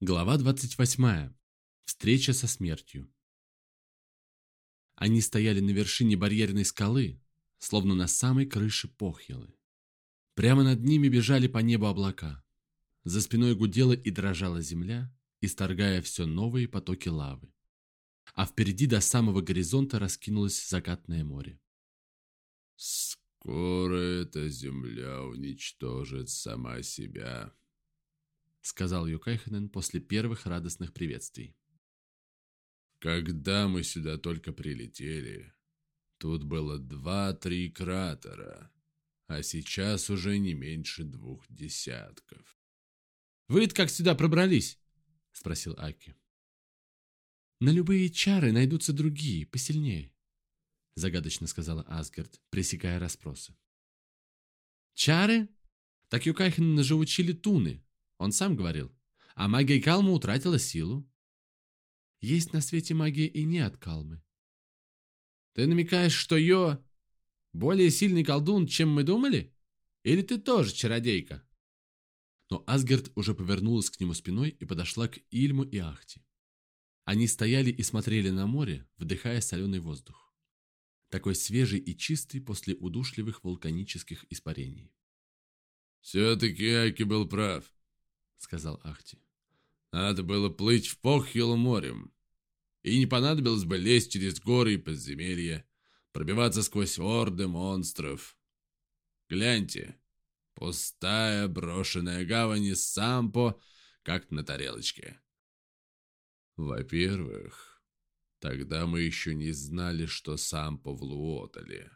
Глава 28. Встреча со смертью. Они стояли на вершине барьерной скалы, словно на самой крыше Похьелы. Прямо над ними бежали по небу облака. За спиной гудела и дрожала земля, исторгая все новые потоки лавы. А впереди до самого горизонта раскинулось закатное море. «Скоро эта земля уничтожит сама себя», сказал Юкайханен после первых радостных приветствий. Когда мы сюда только прилетели, тут было два-три кратера, а сейчас уже не меньше двух десятков. «Вы-то как сюда пробрались?» — спросил Аки. «На любые чары найдутся другие, посильнее», — загадочно сказала Асгард, пресекая расспросы. «Чары? Так Юкайхена же учили туны, он сам говорил. А магия Калмы утратила силу. Есть на свете магия и не от Калмы. Ты намекаешь, что Йо более сильный колдун, чем мы думали? Или ты тоже чародейка? Но Асгард уже повернулась к нему спиной и подошла к Ильму и Ахти. Они стояли и смотрели на море, вдыхая соленый воздух. Такой свежий и чистый после удушливых вулканических испарений. «Все-таки Аки был прав», — сказал Ахти. «Надо было плыть в Похилу морем. И не понадобилось бы лезть через горы и подземелья, пробиваться сквозь орды монстров. Гляньте, пустая брошенная гавань из Сампо, как на тарелочке. Во-первых, тогда мы еще не знали, что Сампо в Луотале»,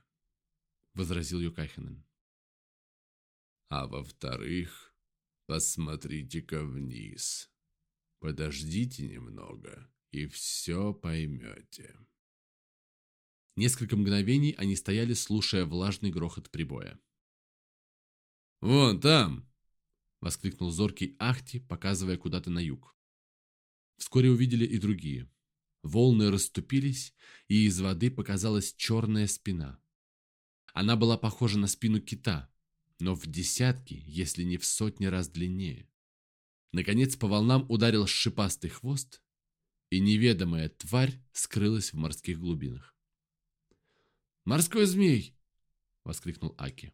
— возразил Юкахинен. «А во-вторых, Посмотрите-ка вниз. Подождите немного, и все поймете. Несколько мгновений они стояли, слушая влажный грохот прибоя. «Вон там!» — воскликнул зоркий Ахти, показывая куда-то на юг. Вскоре увидели и другие. Волны расступились, и из воды показалась черная спина. Она была похожа на спину кита, но в десятки, если не в сотни раз длиннее. Наконец по волнам ударил шипастый хвост, и неведомая тварь скрылась в морских глубинах. «Морской змей!» — воскликнул Аки.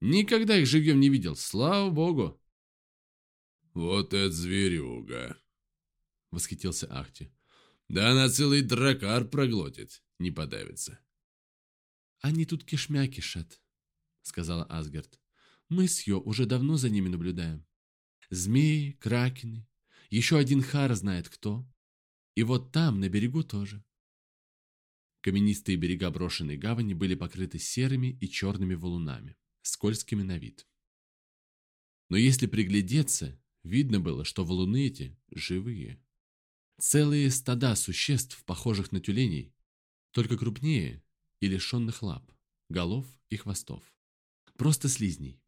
«Никогда их живьем не видел, слава богу!» «Вот это зверюга!» — восхитился Ахти. «Да она целый дракар проглотит, не подавится!» «Они тут кишмя кишат», сказала Асгард. «Мы с Йо уже давно за ними наблюдаем. Змеи, кракены, еще один Хар знает кто. И вот там, на берегу тоже». Каменистые берега брошенной гавани были покрыты серыми и черными валунами, скользкими на вид. Но если приглядеться, видно было, что валуны эти живые. Целые стада существ, похожих на тюленей, только крупнее и лишенных лап, голов и хвостов просто слизней.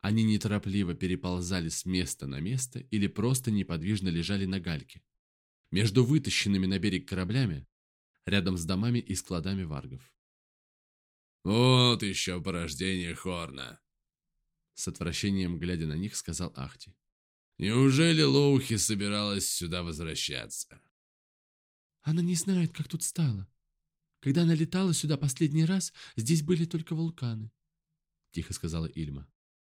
Они неторопливо переползали с места на место или просто неподвижно лежали на гальке. Между вытащенными на берег кораблями, рядом с домами и складами варгов. «Вот еще порождение Хорна!» С отвращением глядя на них, сказал Ахти. «Неужели Лоухи собиралась сюда возвращаться?» «Она не знает, как тут стало. Когда она летала сюда последний раз, здесь были только вулканы. — тихо сказала Ильма.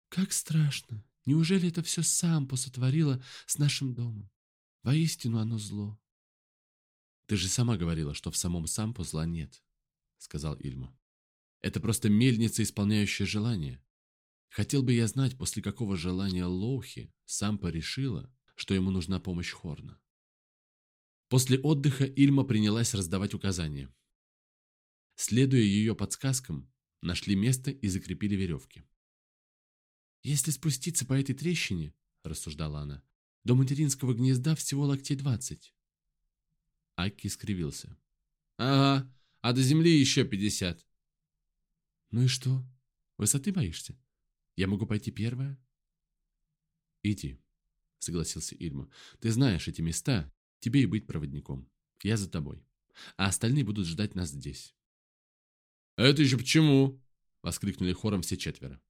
«Как страшно! Неужели это все сам посотворило с нашим домом? Воистину оно зло». «Ты же сама говорила, что в самом Сампо зла нет», — сказал Ильма. «Это просто мельница, исполняющая желание. Хотел бы я знать, после какого желания Лоухи Сампо решила, что ему нужна помощь Хорна». После отдыха Ильма принялась раздавать указания. Следуя ее подсказкам, Нашли место и закрепили веревки. «Если спуститься по этой трещине, — рассуждала она, — до материнского гнезда всего локтей двадцать». Аки скривился. «Ага, а до земли еще пятьдесят». «Ну и что? Высоты боишься? Я могу пойти первая?» «Иди», — согласился Ильма. «Ты знаешь эти места, тебе и быть проводником. Я за тобой. А остальные будут ждать нас здесь». «Это еще почему?» — воскликнули хором все четверо.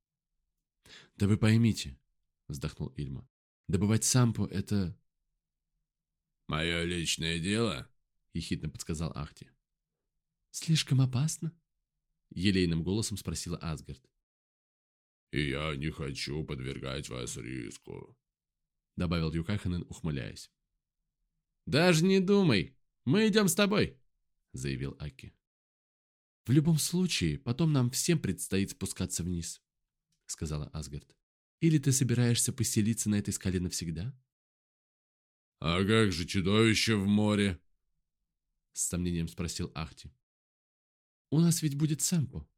«Да вы поймите», — вздохнул Ильма, — «добывать сампу — это «Мое личное дело?» — ехидно подсказал Ахти. «Слишком опасно?» — елейным голосом спросила Асгард. «И я не хочу подвергать вас риску», — добавил Юкаханен, ухмыляясь. «Даже не думай, мы идем с тобой», — заявил Аки. «В любом случае, потом нам всем предстоит спускаться вниз», — сказала Асгард. «Или ты собираешься поселиться на этой скале навсегда?» «А как же чудовище в море?» — с сомнением спросил Ахти. «У нас ведь будет Сэмпо».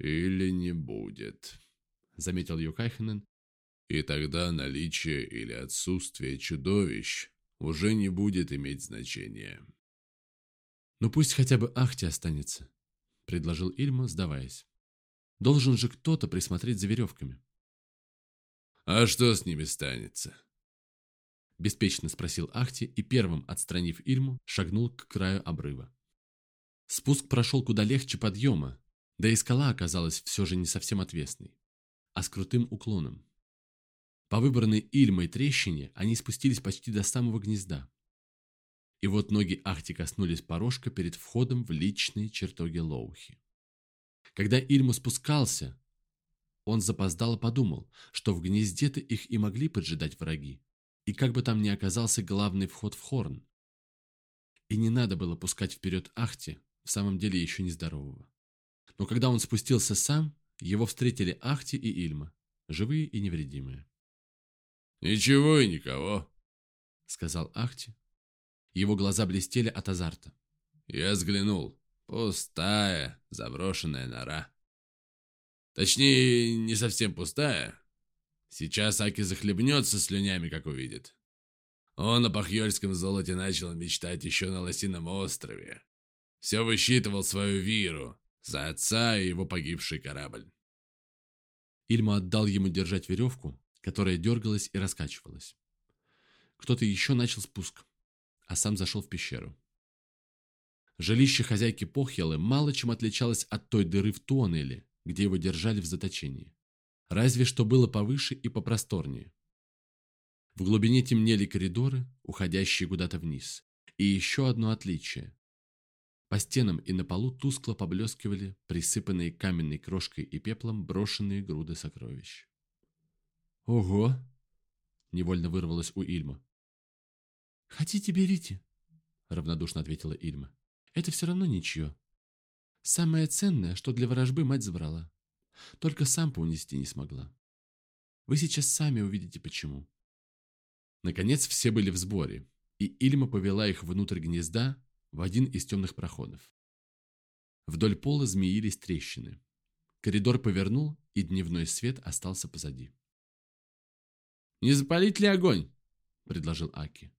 «Или не будет», — заметил Юкайхенен. «И тогда наличие или отсутствие чудовищ уже не будет иметь значения». «Ну пусть хотя бы Ахти останется», — предложил Ильма, сдаваясь. «Должен же кто-то присмотреть за веревками». «А что с ними станется?» Беспечно спросил Ахти и первым, отстранив Ильму, шагнул к краю обрыва. Спуск прошел куда легче подъема, да и скала оказалась все же не совсем отвесной, а с крутым уклоном. По выбранной Ильмой трещине они спустились почти до самого гнезда, и вот ноги Ахти коснулись порожка перед входом в личные чертоги Лоухи. Когда Ильму спускался, он запоздало подумал, что в гнезде-то их и могли поджидать враги, и как бы там ни оказался главный вход в Хорн. И не надо было пускать вперед Ахти, в самом деле еще нездорового. Но когда он спустился сам, его встретили Ахти и Ильма, живые и невредимые. «Ничего и никого», — сказал Ахти, его глаза блестели от азарта. Я взглянул. Пустая, заброшенная нора. Точнее, не совсем пустая. Сейчас Аки захлебнется слюнями, как увидит. Он о пахьёльском золоте начал мечтать еще на Лосином острове. Все высчитывал свою виру за отца и его погибший корабль. Ильма отдал ему держать веревку, которая дергалась и раскачивалась. Кто-то еще начал спуск а сам зашел в пещеру. Жилище хозяйки Похьелы мало чем отличалось от той дыры в тоннеле, где его держали в заточении. Разве что было повыше и попросторнее. В глубине темнели коридоры, уходящие куда-то вниз. И еще одно отличие. По стенам и на полу тускло поблескивали присыпанные каменной крошкой и пеплом брошенные груды сокровищ. «Ого!» — невольно вырвалось у Ильма. «Хотите, берите», — равнодушно ответила Ильма. «Это все равно ничье. Самое ценное, что для ворожбы мать забрала. Только сам унести не смогла. Вы сейчас сами увидите, почему». Наконец все были в сборе, и Ильма повела их внутрь гнезда в один из темных проходов. Вдоль пола змеились трещины. Коридор повернул, и дневной свет остался позади. «Не запалить ли огонь?» – предложил Аки.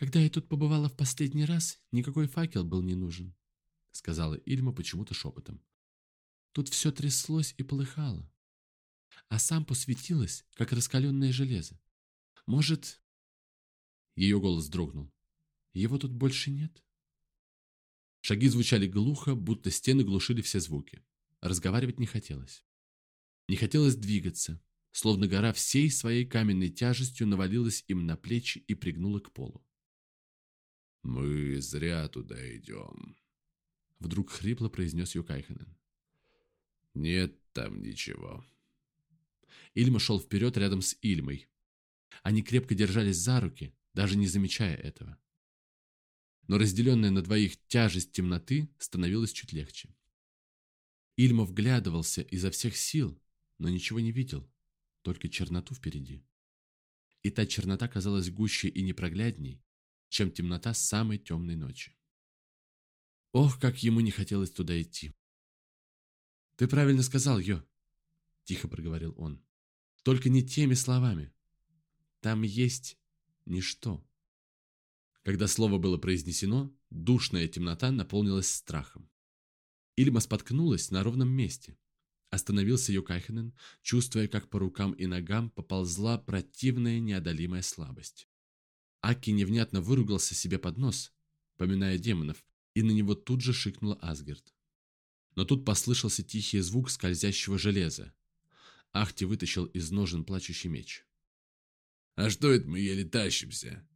«Когда я тут побывала в последний раз, никакой факел был не нужен», — сказала Ильма почему-то шепотом. «Тут все тряслось и полыхало, а сам посветилось, как раскаленное железо. Может...» Ее голос дрогнул. «Его тут больше нет?» Шаги звучали глухо, будто стены глушили все звуки. Разговаривать не хотелось. Не хотелось двигаться, словно гора всей своей каменной тяжестью навалилась им на плечи и пригнула к полу. «Мы зря туда идем», — вдруг хрипло произнес Юкайхенен. «Нет там ничего». Ильма шел вперед рядом с Ильмой. Они крепко держались за руки, даже не замечая этого. Но разделенная на двоих тяжесть темноты становилась чуть легче. Ильма вглядывался изо всех сил, но ничего не видел, только черноту впереди. И та чернота казалась гуще и непроглядней, чем темнота самой темной ночи. Ох, как ему не хотелось туда идти. «Ты правильно сказал, Йо», — тихо проговорил он. «Только не теми словами. Там есть ничто». Когда слово было произнесено, душная темнота наполнилась страхом. Ильма споткнулась на ровном месте. Остановился Йокайхенен, чувствуя, как по рукам и ногам поползла противная неодолимая слабость. Аки невнятно выругался себе под нос, поминая демонов, и на него тут же шикнула Асгард. Но тут послышался тихий звук скользящего железа. Ахти вытащил из ножен плачущий меч. «А что это мы еле тащимся?»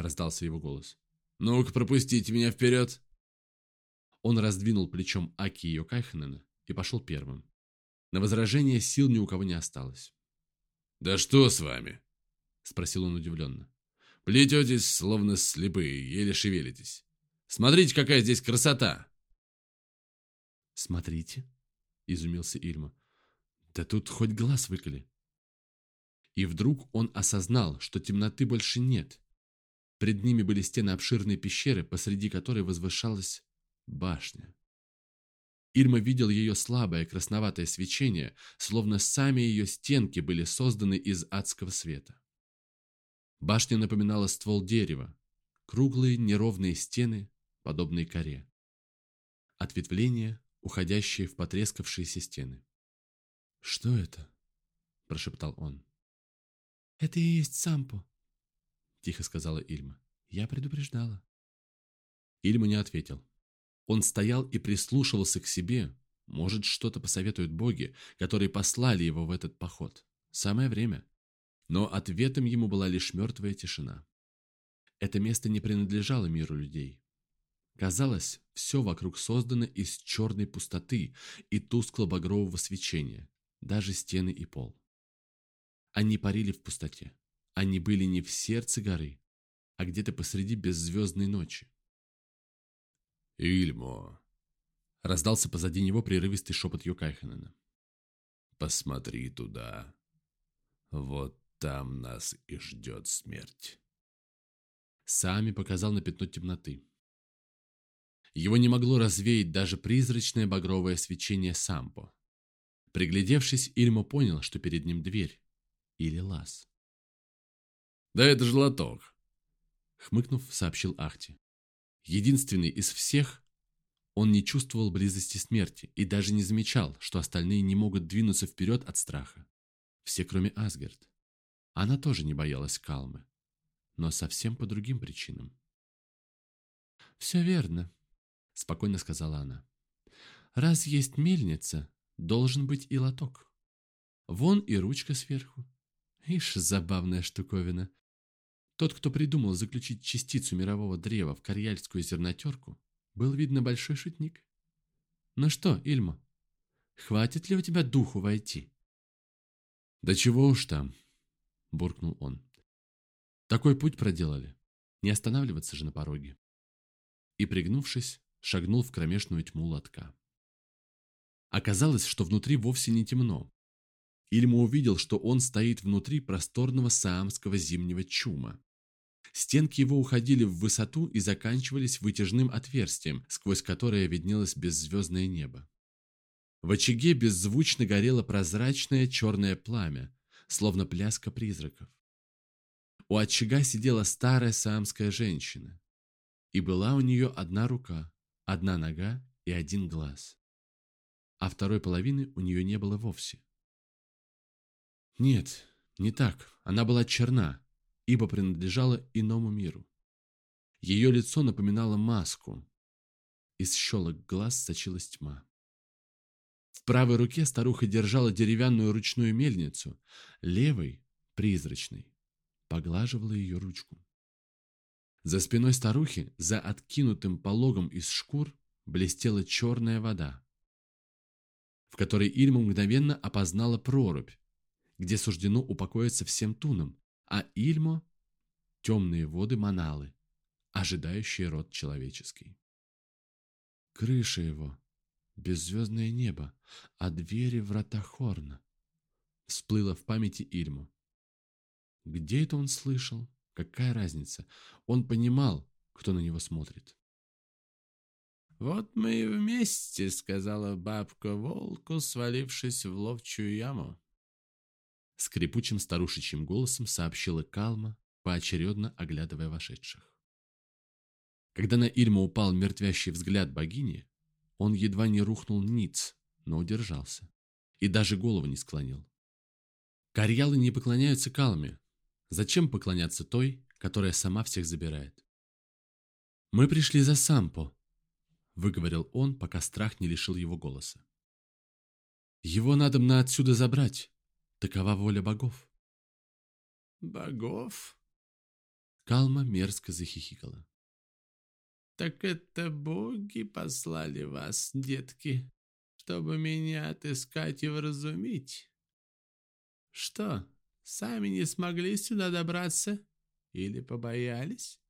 раздался его голос. «Ну-ка, пропустите меня вперед!» Он раздвинул плечом Аки и Йокайханена и пошел первым. На возражение сил ни у кого не осталось. «Да что с вами?» — спросил он удивленно. «Плететесь, словно слепые, еле шевелитесь. Смотрите, какая здесь красота!» «Смотрите!» — изумился Ильма. «Да тут хоть глаз выколи!» И вдруг он осознал, что темноты больше нет. Пред ними были стены обширной пещеры, посреди которой возвышалась башня. Ильма видел ее слабое красноватое свечение, словно сами ее стенки были созданы из адского света. Башня напоминала ствол дерева, круглые неровные стены, подобные коре. Ответвления, уходящие в потрескавшиеся стены. «Что это?» – прошептал он. «Это и есть Сампо», – тихо сказала Ильма. «Я предупреждала». Ильма не ответил. Он стоял и прислушивался к себе. Может, что-то посоветуют боги, которые послали его в этот поход. Самое время. Но ответом ему была лишь мертвая тишина. Это место не принадлежало миру людей. Казалось, все вокруг создано из черной пустоты и тускло-багрового свечения, даже стены и пол. Они парили в пустоте. Они были не в сердце горы, а где-то посреди беззвездной ночи. «Ильмо!» — раздался позади него прерывистый шепот Юкайханена. «Посмотри туда. Вот там нас и ждет смерть». Сами показал на пятно темноты. Его не могло развеять даже призрачное багровое свечение Сампо. Приглядевшись, Ильмо понял, что перед ним дверь. Или лаз. «Да это же лоток!» Хмыкнув, сообщил Ахти. Единственный из всех, он не чувствовал близости смерти и даже не замечал, что остальные не могут двинуться вперед от страха. Все, кроме Асгард. Она тоже не боялась Калмы, но совсем по другим причинам. «Все верно», — спокойно сказала она. «Раз есть мельница, должен быть и лоток. Вон и ручка сверху. Ишь, забавная штуковина. Тот, кто придумал заключить частицу мирового древа в карьяльскую зернотерку, был, видно, большой шутник. Ну что, Ильма, хватит ли у тебя духу войти? Да чего уж там, буркнул он. Такой путь проделали. Не останавливаться же на пороге. И, пригнувшись, шагнул в кромешную тьму лотка. Оказалось, что внутри вовсе не темно. Ильма увидел, что он стоит внутри просторного саамского зимнего чума. Стенки его уходили в высоту и заканчивались вытяжным отверстием, сквозь которое виднелось беззвездное небо. В очаге беззвучно горело прозрачное черное пламя, словно пляска призраков. У очага сидела старая саамская женщина, и была у нее одна рука, одна нога и один глаз. А второй половины у нее не было вовсе. Нет, не так, она была черна, ибо принадлежала иному миру. Ее лицо напоминало маску. Из щелок глаз сочилась тьма. В правой руке старуха держала деревянную ручную мельницу, левой, призрачной, поглаживала ее ручку. За спиной старухи, за откинутым пологом из шкур, блестела черная вода, в которой Ильма мгновенно опознала прорубь, где суждено упокоиться всем тунам, а Ильмо — темные воды Маналы, ожидающие род человеческий. Крыша его — беззвездное небо, а двери — врата Хорна. Всплыло в памяти Ильму. Где это он слышал? Какая разница? Он понимал, кто на него смотрит. «Вот мы и вместе», — сказала бабка волку, свалившись в ловчую яму. Скрипучим старушечьим голосом сообщила Калма, поочередно оглядывая вошедших. Когда на Ильма упал мертвящий взгляд богини, он едва не рухнул ниц, но удержался. И даже голову не склонил. Карьялы не поклоняются Калме. Зачем поклоняться той, которая сама всех забирает? «Мы пришли за Сампо», — выговорил он, пока страх не лишил его голоса. «Его надо на отсюда забрать. Такова воля богов. Богов? Калма мерзко захихикала. «Так это боги послали вас, детки, чтобы меня отыскать и вразумить? Что, сами не смогли сюда добраться? Или побоялись?»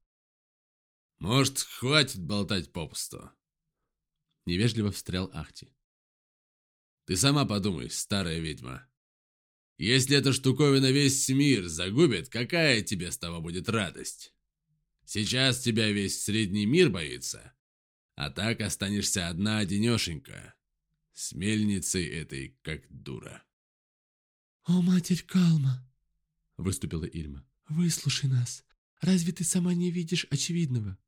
«Может, хватит болтать попусту?» Невежливо встрял Ахти. «Ты сама подумай, старая ведьма. Если эта штуковина весь мир загубит, какая тебе с того будет радость? Сейчас тебя весь средний мир боится, а так останешься одна-одинешенька, с мельницей этой как дура». «О, матерь Калма!» — выступила Ильма. «Выслушай нас. Разве ты сама не видишь очевидного?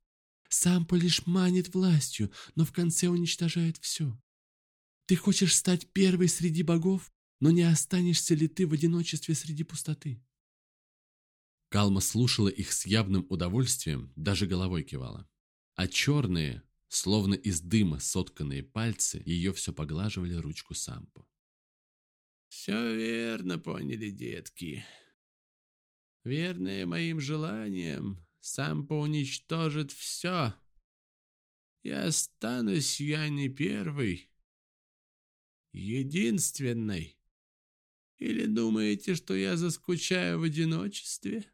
Сампо лишь манит властью, но в конце уничтожает все. Ты хочешь стать первой среди богов, но не останешься ли ты в одиночестве среди пустоты? Калма слушала их с явным удовольствием, даже головой кивала. А черные, словно из дыма сотканные пальцы, ее все поглаживали ручку Сампо. «Все верно поняли, детки. Верные моим желаниям, сам поуничтожит все. И останусь я не первый, единственной. Или думаете, что я заскучаю в одиночестве?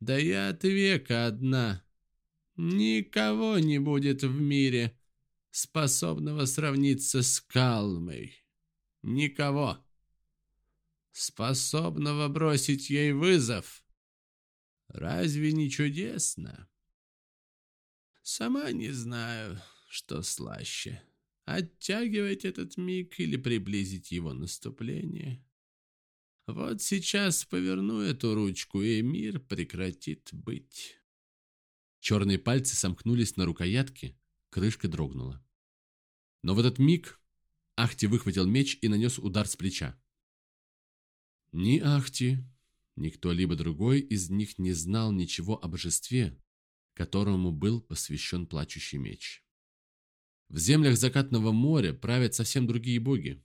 Да я от века одна. Никого не будет в мире, способного сравниться с Калмой. Никого. Способного бросить ей вызов. Разве не чудесно? Сама не знаю, что слаще. Оттягивать этот миг или приблизить его наступление. Вот сейчас поверну эту ручку, и мир прекратит быть. Черные пальцы сомкнулись на рукоятке, крышка дрогнула. Но в этот миг Ахти выхватил меч и нанес удар с плеча. Ни Ахти, ни кто-либо другой из них не знал ничего о божестве, которому был посвящен плачущий меч. В землях закатного моря правят совсем другие боги.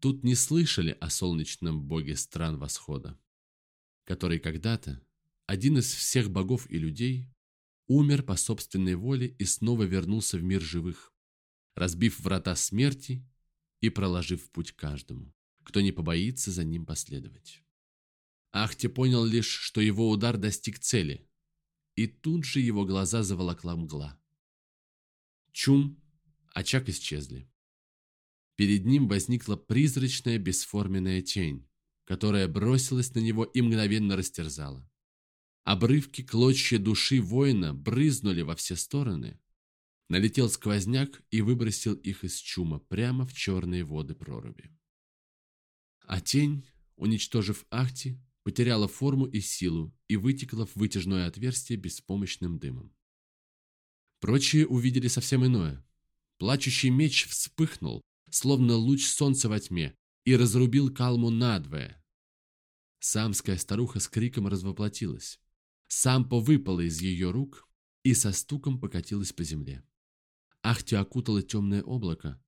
Тут не слышали о солнечном боге стран восхода, который когда-то, один из всех богов и людей, умер по собственной воле и снова вернулся в мир живых, разбив врата смерти и проложив путь каждому, кто не побоится за ним последовать. Ахти понял лишь, что его удар достиг цели, и тут же его глаза заволокла мгла. Чум, очаг исчезли. Перед ним возникла призрачная бесформенная тень, которая бросилась на него и мгновенно растерзала. Обрывки клочья души воина брызнули во все стороны. Налетел сквозняк и выбросил их из чума прямо в черные воды проруби. А тень, уничтожив Ахти, потеряла форму и силу и вытекла в вытяжное отверстие беспомощным дымом. Прочие увидели совсем иное. Плачущий меч вспыхнул, словно луч солнца во тьме, и разрубил калму надвое. Самская старуха с криком развоплотилась. Сампо выпала из ее рук и со стуком покатилась по земле. Ахти окутало темное облако,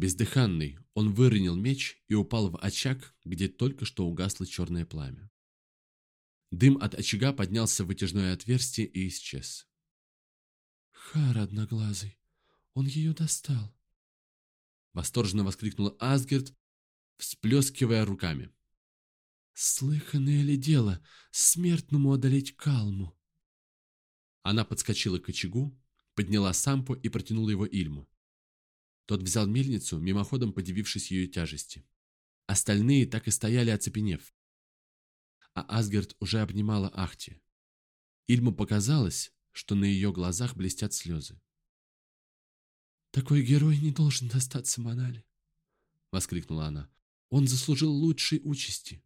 Бездыханный, он выронил меч и упал в очаг, где только что угасло черное пламя. Дым от очага поднялся в вытяжное отверстие и исчез. «Хар одноглазый, он ее достал!» Восторженно воскликнула Асгерт, всплескивая руками. «Слыханное ли дело смертному одолеть калму?» Она подскочила к очагу, подняла сампу и протянула его Ильму. Тот взял мельницу, мимоходом подивившись ее тяжести. Остальные так и стояли, оцепенев. А Асгард уже обнимала Ахти. Ильму показалось, что на ее глазах блестят слезы. «Такой герой не должен достаться Монали!» — воскликнула она. «Он заслужил лучшей участи!»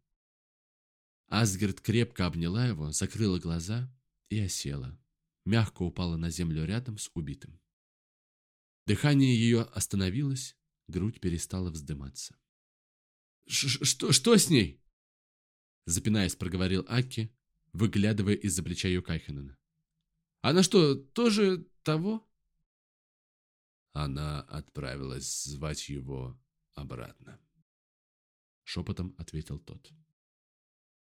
Асгард крепко обняла его, закрыла глаза и осела. Мягко упала на землю рядом с убитым. Дыхание ее остановилось, грудь перестала вздыматься. «Что, что с ней?» Запинаясь, проговорил Аки, выглядывая из-за плеча Йокайхенена. «Она что, тоже того?» Она отправилась звать его обратно. Шепотом ответил тот.